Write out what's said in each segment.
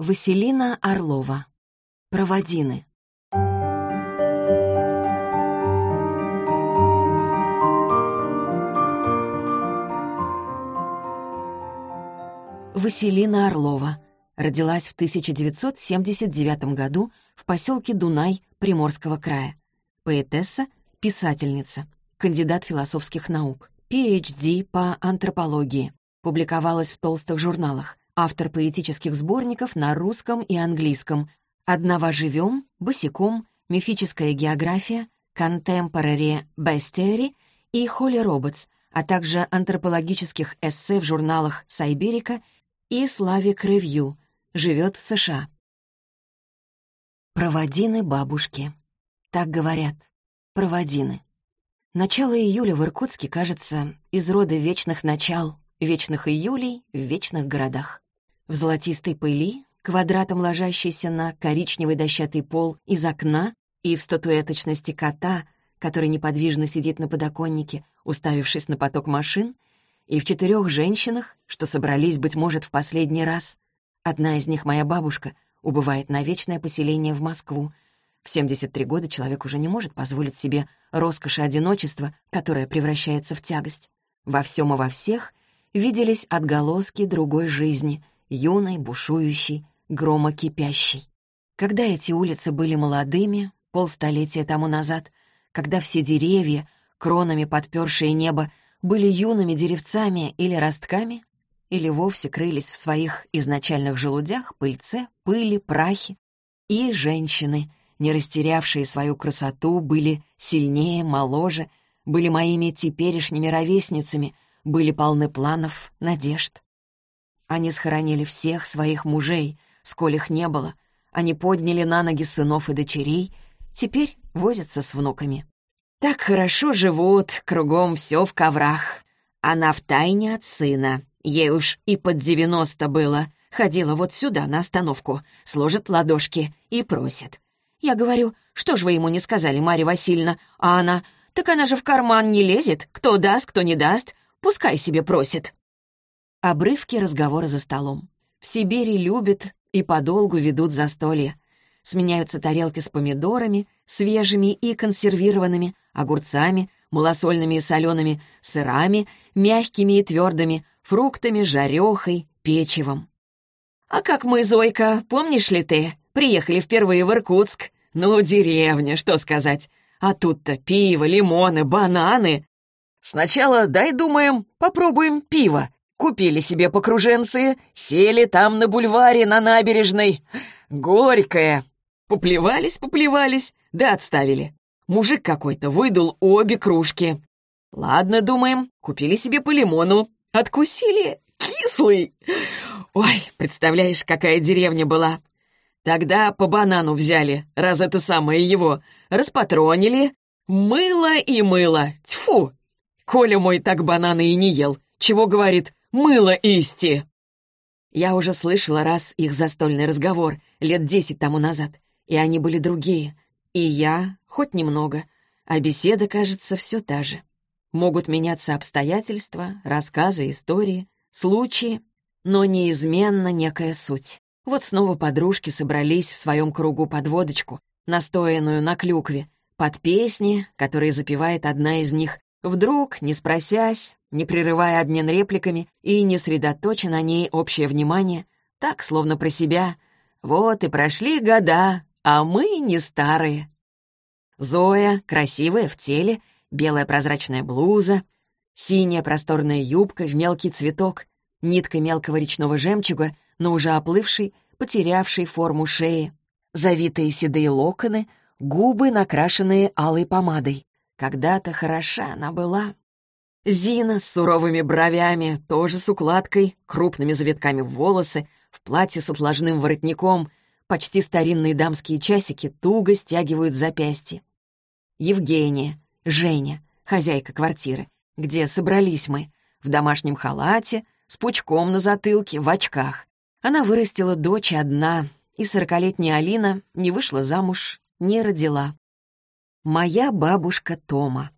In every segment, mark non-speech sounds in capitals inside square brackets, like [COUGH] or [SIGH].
Василина Орлова. Проводины. Василина Орлова. Родилась в 1979 году в поселке Дунай Приморского края. Поэтесса, писательница, кандидат философских наук, PhD по антропологии. Публиковалась в толстых журналах. Автор поэтических сборников на русском и английском. «Одного живем», «Босиком», «Мифическая география», «Contemporary Bestiary» и «Холли Роботс», а также антропологических эссе в журналах «Сайберика» и «Славик Ревью», живет в США. Проводины бабушки. Так говорят. Проводины. Начало июля в Иркутске, кажется, из рода вечных начал, вечных июлей в вечных городах. В золотистой пыли, квадратом ложащейся на коричневый дощатый пол из окна и в статуэточности кота, который неподвижно сидит на подоконнике, уставившись на поток машин, и в четырех женщинах, что собрались, быть может, в последний раз. Одна из них, моя бабушка, убывает на вечное поселение в Москву. В 73 года человек уже не может позволить себе роскоши одиночества, которое превращается в тягость. Во всем и во всех виделись отголоски другой жизни, юной, бушующей, громокипящей. Когда эти улицы были молодыми, полстолетия тому назад, когда все деревья, кронами подпершие небо, были юными деревцами или ростками, или вовсе крылись в своих изначальных желудях, пыльце, пыли, прахе. И женщины, не растерявшие свою красоту, были сильнее, моложе, были моими теперешними ровесницами, были полны планов, надежд. Они схоронили всех своих мужей, сколь их не было. Они подняли на ноги сынов и дочерей, теперь возятся с внуками. Так хорошо живут, кругом все в коврах. Она втайне от сына. Ей уж и под девяносто было. Ходила вот сюда, на остановку, сложит ладошки и просит. Я говорю, что ж вы ему не сказали, Марья Васильевна? А она, так она же в карман не лезет. Кто даст, кто не даст, пускай себе просит. Обрывки разговора за столом. В Сибири любят и подолгу ведут застолья. Сменяются тарелки с помидорами, свежими и консервированными, огурцами, малосольными и солеными, сырами, мягкими и твердыми, фруктами, жарехой, печивом. «А как мы, Зойка, помнишь ли ты? Приехали впервые в Иркутск. Ну, деревня, что сказать. А тут-то пиво, лимоны, бананы. Сначала, дай, думаем, попробуем пиво. Купили себе покруженцы, сели там на бульваре, на набережной. Горькое, Поплевались, поплевались, да отставили. Мужик какой-то выдал обе кружки. Ладно, думаем, купили себе по лимону. Откусили кислый. Ой, представляешь, какая деревня была. Тогда по банану взяли, раз это самое его. Распатронили. Мыло и мыло. Тьфу! Коля мой так бананы и не ел. Чего говорит? Мыло исти. Я уже слышала раз их застольный разговор лет десять тому назад и они были другие. И я, хоть немного, а беседа, кажется, все та же. Могут меняться обстоятельства, рассказы, истории, случаи, но неизменно некая суть. Вот снова подружки собрались в своем кругу под водочку, настоянную на клюкве, под песни, которые запевает одна из них, вдруг, не спросясь, не прерывая обмен репликами и не средоточа на ней общее внимание, так, словно про себя. Вот и прошли года, а мы не старые. Зоя, красивая в теле, белая прозрачная блуза, синяя просторная юбка в мелкий цветок, нитка мелкого речного жемчуга, но уже оплывший, потерявший форму шеи, завитые седые локоны, губы, накрашенные алой помадой. Когда-то хороша она была. Зина с суровыми бровями, тоже с укладкой, крупными завитками в волосы, в платье с отложным воротником, Почти старинные дамские часики туго стягивают запястье. Евгения, Женя, хозяйка квартиры, где собрались мы, в домашнем халате, с пучком на затылке, в очках. Она вырастила дочь одна, и сорокалетняя Алина не вышла замуж, не родила. Моя бабушка Тома.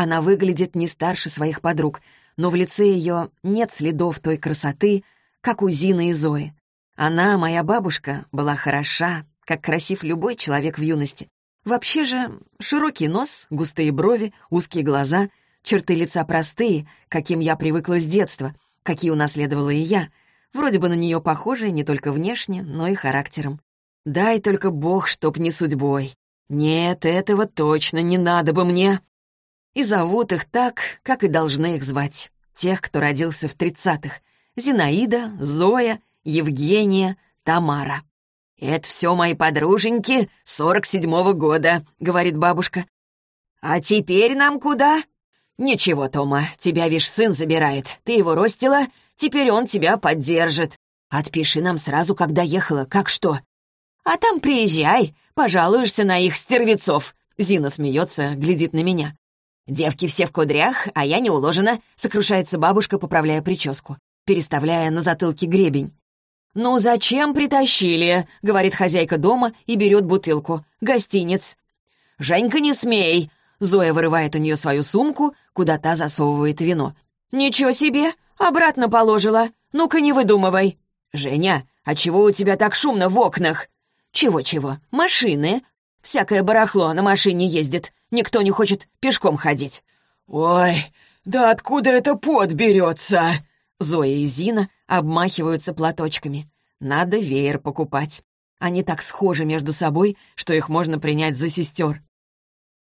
Она выглядит не старше своих подруг, но в лице ее нет следов той красоты, как у Зины и Зои. Она, моя бабушка, была хороша, как красив любой человек в юности. Вообще же широкий нос, густые брови, узкие глаза, черты лица простые, каким я привыкла с детства, какие унаследовала и я, вроде бы на нее похожие не только внешне, но и характером. Дай только бог, чтоб не судьбой. Нет, этого точно не надо бы мне. И зовут их так, как и должны их звать. Тех, кто родился в тридцатых. Зинаида, Зоя, Евгения, Тамара. «Это все мои подруженьки сорок седьмого года», — говорит бабушка. «А теперь нам куда?» «Ничего, Тома, тебя, вишь, сын забирает. Ты его ростила, теперь он тебя поддержит. Отпиши нам сразу, когда ехала, как что. А там приезжай, пожалуешься на их стервецов». Зина смеется, глядит на меня. «Девки все в кудрях, а я не уложена», — сокрушается бабушка, поправляя прическу, переставляя на затылке гребень. «Ну зачем притащили?» — говорит хозяйка дома и берет бутылку. «Гостиниц». «Женька, не смей!» Зоя вырывает у нее свою сумку, куда та засовывает вино. «Ничего себе! Обратно положила! Ну-ка не выдумывай!» «Женя, а чего у тебя так шумно в окнах?» «Чего-чего? Машины. Всякое барахло на машине ездит. Никто не хочет пешком ходить». «Ой, да откуда это пот берется?» Зоя и Зина обмахиваются платочками. Надо веер покупать. Они так схожи между собой, что их можно принять за сестер.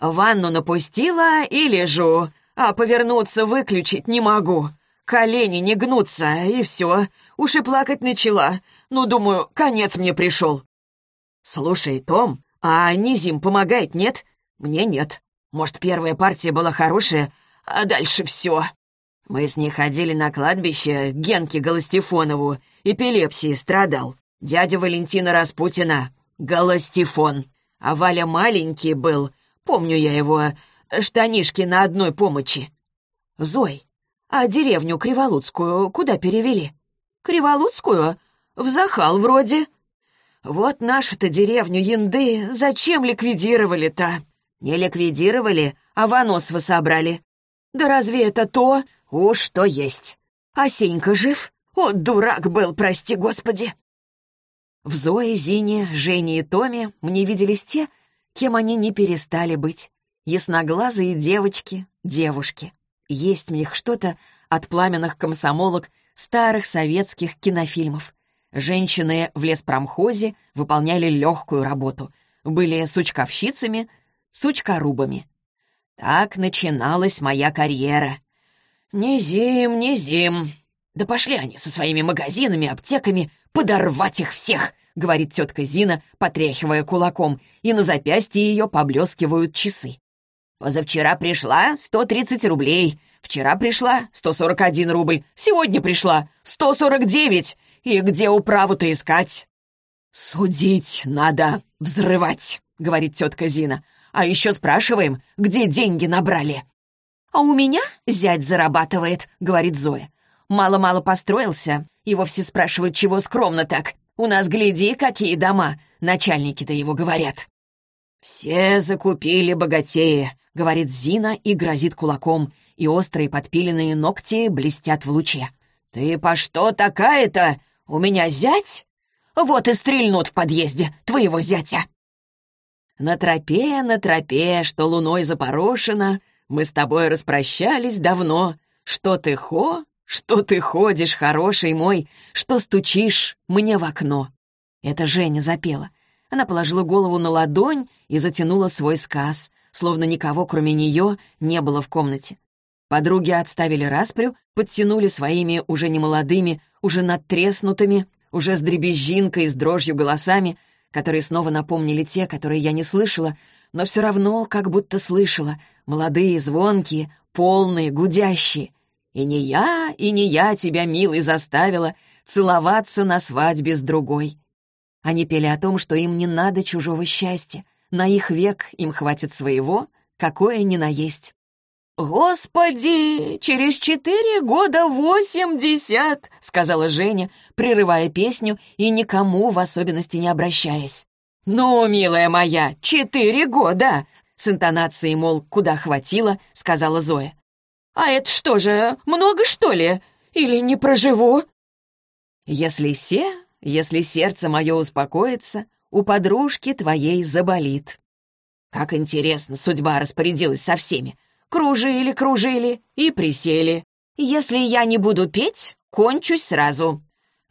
«Ванну напустила и лежу, а повернуться выключить не могу. Колени не гнутся, и все. Уж и плакать начала. Ну, думаю, конец мне пришел. «Слушай, Том, а Низим помогает, нет?» «Мне нет. Может, первая партия была хорошая, а дальше все». Мы с ней ходили на кладбище Генке Голостефонову. Эпилепсией страдал. Дядя Валентина Распутина. Голостефон. А Валя маленький был. Помню я его. Штанишки на одной помощи. Зой, а деревню Криволуцкую куда перевели? Криволуцкую? В Захал вроде. Вот нашу-то деревню Янды зачем ликвидировали-то? Не ликвидировали, а Ваносова собрали. Да разве это то? Уж что есть. А Сенька жив? О, дурак был, прости господи. В Зое, Зине, Жене и Томе мне виделись те, кем они не перестали быть. Ясноглазые девочки, девушки. Есть в них что-то от пламенных комсомолок старых советских кинофильмов. Женщины в леспромхозе выполняли легкую работу, были сучковщицами, сучкорубами. Так начиналась моя карьера. Не зим, не зим. Да пошли они со своими магазинами, аптеками, подорвать их всех, говорит тетка Зина, потряхивая кулаком, и на запястье ее поблескивают часы. Позавчера пришла 130 рублей, вчера пришла 141 рубль, сегодня пришла 149. И где управу-то искать?» «Судить надо, взрывать», — говорит тетка Зина. «А еще спрашиваем, где деньги набрали?» «А у меня зять зарабатывает», — говорит Зоя. «Мало-мало построился. Его все спрашивают, чего скромно так. У нас, гляди, какие дома. Начальники-то его говорят». «Все закупили богатеи», — говорит Зина и грозит кулаком, и острые подпиленные ногти блестят в луче. «Ты по что такая-то? «У меня зять? Вот и стрельнут в подъезде твоего зятя!» На тропе, на тропе, что луной запорошена, мы с тобой распрощались давно. Что ты хо, что ты ходишь, хороший мой, что стучишь мне в окно. Это Женя запела. Она положила голову на ладонь и затянула свой сказ, словно никого, кроме нее, не было в комнате. Подруги отставили распрю, подтянули своими уже немолодыми, уже надтреснутыми, уже с дребезжинкой с дрожью голосами, которые снова напомнили те, которые я не слышала, но все равно как будто слышала, молодые, звонкие, полные, гудящие. И не я, и не я тебя, милый, заставила целоваться на свадьбе с другой. Они пели о том, что им не надо чужого счастья, на их век им хватит своего, какое ни на есть. «Господи, через четыре года восемьдесят!» — сказала Женя, прерывая песню и никому в особенности не обращаясь. «Ну, милая моя, четыре года!» — с интонацией, мол, куда хватило, сказала Зоя. «А это что же, много, что ли? Или не проживу?» Если се, если сердце мое успокоится, у подружки твоей заболит. Как интересно, судьба распорядилась со всеми. Кружили, кружили и присели. Если я не буду петь, кончусь сразу.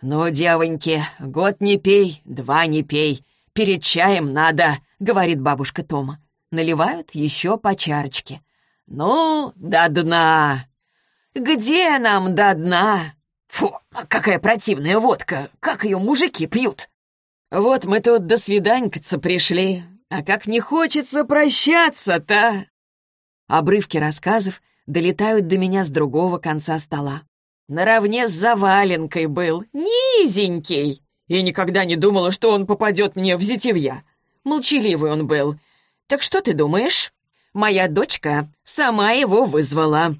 «Ну, девоньки, год не пей, два не пей. Перед чаем надо», — говорит бабушка Тома. Наливают еще по чарочке. «Ну, до дна!» «Где нам до дна?» «Фу, какая противная водка! Как ее мужики пьют!» «Вот мы тут до свиданькаться пришли, а как не хочется прощаться-то!» Обрывки рассказов долетают до меня с другого конца стола наравне с заваленкой был, низенький. И никогда не думала, что он попадет мне в зятевья. Молчаливый он был. Так что ты думаешь? Моя дочка сама его вызвала.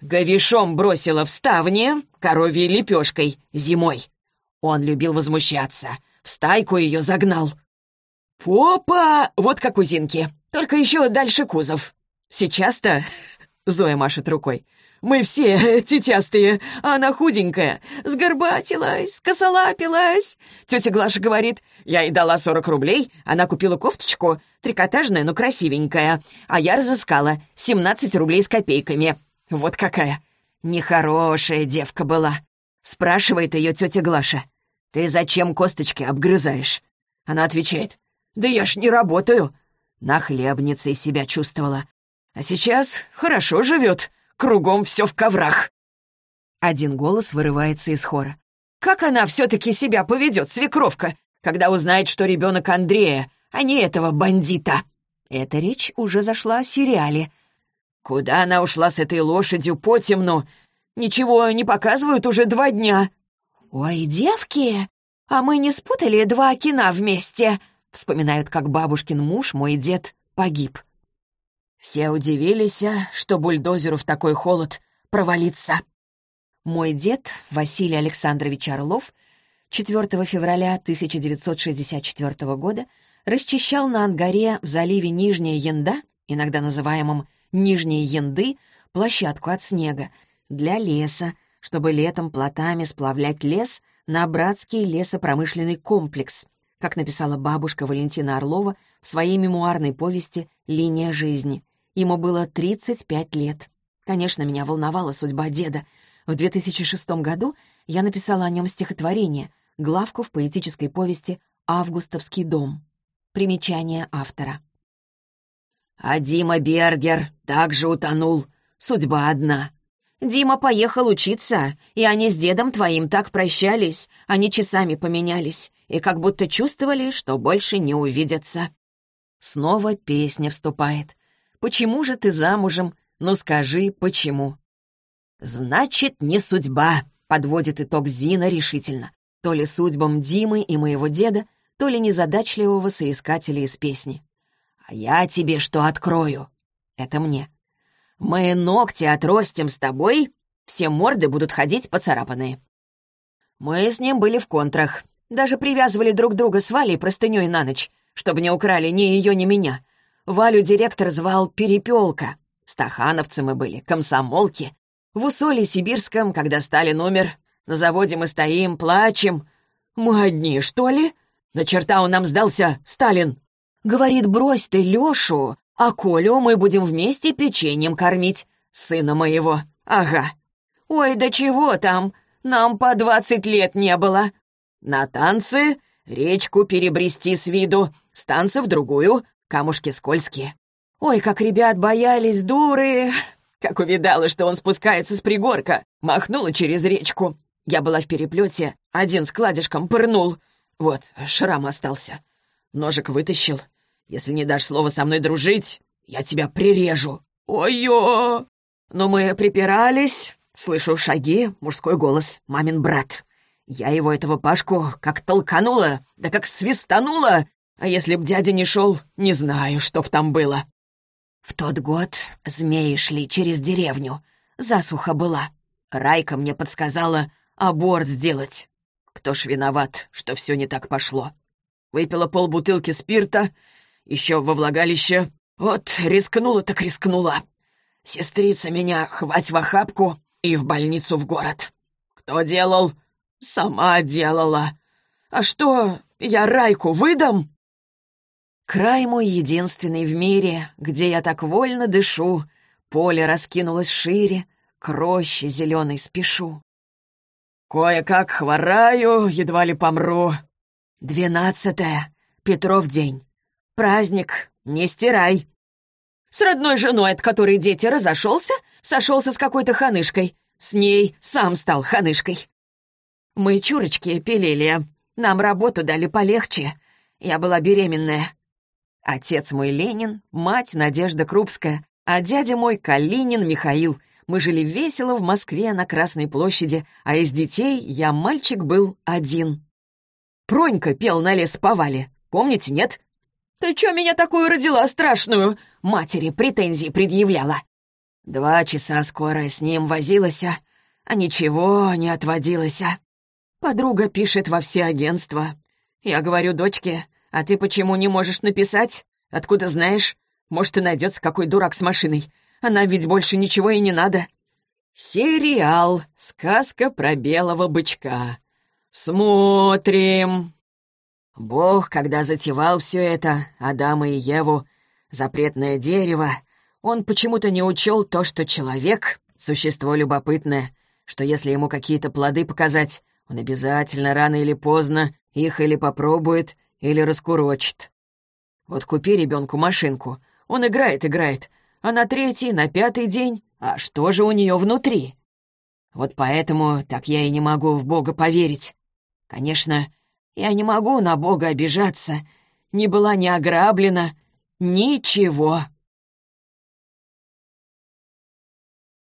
Говишом бросила в ставне коровьей лепешкой зимой. Он любил возмущаться. В стайку ее загнал. Попа! Вот как у Зинки. Только еще дальше кузов. Сейчас-то... [LAUGHS] Зоя машет рукой. Мы все [LAUGHS] тетястые, а она худенькая. Сгорбатилась, косолапилась. Тетя Глаша говорит, я ей дала 40 рублей, она купила кофточку, трикотажная, но красивенькая. А я разыскала 17 рублей с копейками. Вот какая. Нехорошая девка была. Спрашивает ее тетя Глаша. «Ты зачем косточки обгрызаешь?» Она отвечает. «Да я ж не работаю». Нахлебницей себя чувствовала. А сейчас хорошо живет. Кругом все в коврах!» Один голос вырывается из хора. «Как она все-таки себя поведет, свекровка, когда узнает, что ребенок Андрея, а не этого бандита?» Эта речь уже зашла о сериале. «Куда она ушла с этой лошадью по темну? Ничего не показывают уже два дня». «Ой, девки, а мы не спутали два кино вместе?» Вспоминают, как бабушкин муж, мой дед, погиб. Все удивились, а, что бульдозеру в такой холод провалиться. Мой дед, Василий Александрович Орлов, 4 февраля 1964 года расчищал на Ангаре в заливе Нижняя Янда, иногда называемом Нижней Янды, площадку от снега, для леса, чтобы летом плотами сплавлять лес на братский лесопромышленный комплекс, как написала бабушка Валентина Орлова в своей мемуарной повести «Линия жизни». Ему было 35 лет. Конечно, меня волновала судьба деда. В 2006 году я написала о нем стихотворение, главку в поэтической повести «Августовский дом». Примечание автора. А Дима Бергер также утонул. Судьба одна. Дима поехал учиться, и они с дедом твоим так прощались, они часами поменялись, и как будто чувствовали, что больше не увидятся. Снова песня вступает. Почему же ты замужем? Ну скажи, почему?» «Значит, не судьба», — подводит итог Зина решительно. То ли судьбам Димы и моего деда, то ли незадачливого соискателя из песни. «А я тебе что открою?» Это мне. «Мы ногти отростим с тобой, все морды будут ходить поцарапанные». Мы с ним были в контрах, даже привязывали друг друга с Валей простыней на ночь, чтобы не украли ни ее, ни меня. Валю директор звал Перепелка. Стахановцы мы были, комсомолки. В Усоле Сибирском, когда Сталин умер, на заводе мы стоим, плачем. Мы одни, что ли? На черта он нам сдался, Сталин. Говорит, брось ты Лешу, а Колю мы будем вместе печеньем кормить. Сына моего. Ага. Ой, да чего там? Нам по двадцать лет не было. На танцы речку перебрести с виду, с танца в другую, Камушки скользкие. Ой, как ребят боялись, дуры! Как увидала, что он спускается с пригорка, махнула через речку. Я была в переплете, один с кладишком пырнул. Вот, шрам остался. Ножик вытащил. Если не дашь слова со мной дружить, я тебя прирежу. Ой-ё! Но мы припирались. Слышу шаги, мужской голос, мамин брат. Я его, этого Пашку, как толканула, да как свистанула, а если б дядя не шел, не знаю, что б там было. В тот год змеи шли через деревню. Засуха была. Райка мне подсказала аборт сделать. Кто ж виноват, что все не так пошло? Выпила полбутылки спирта, еще во влагалище. Вот рискнула так рискнула. Сестрица меня хвать в охапку и в больницу в город. Кто делал? Сама делала. А что, я Райку выдам?» Край мой единственный в мире, где я так вольно дышу. Поле раскинулось шире, к роще зеленой спешу. Кое-как хвораю, едва ли помру. Двенадцатое, Петров день. Праздник, не стирай. С родной женой, от которой дети разошелся, сошелся с какой-то ханышкой. С ней сам стал ханышкой. Мы чурочки пилили. Нам работу дали полегче. Я была беременная. Отец мой Ленин, мать Надежда Крупская, а дядя мой Калинин Михаил. Мы жили весело в Москве на Красной площади, а из детей я мальчик был один. Пронька пел на лес повале. Помните, нет? «Ты чё меня такую родила страшную?» Матери претензии предъявляла. Два часа скорая с ним возилась, а ничего не отводилась. Подруга пишет во все агентства. Я говорю дочке, а ты почему не можешь написать? Откуда знаешь? Может, и найдется какой дурак с машиной. Она ведь больше ничего и не надо. Сериал «Сказка про белого бычка». Смотрим. Бог, когда затевал все это, Адама и Еву, запретное дерево, он почему-то не учел то, что человек — существо любопытное, что если ему какие-то плоды показать, он обязательно рано или поздно их или попробует, или раскурочит. Вот купи ребенку машинку, он играет, играет, а на третий, на пятый день, а что же у нее внутри? Вот поэтому так я и не могу в Бога поверить. Конечно, я не могу на Бога обижаться, не была не ограблена, ничего.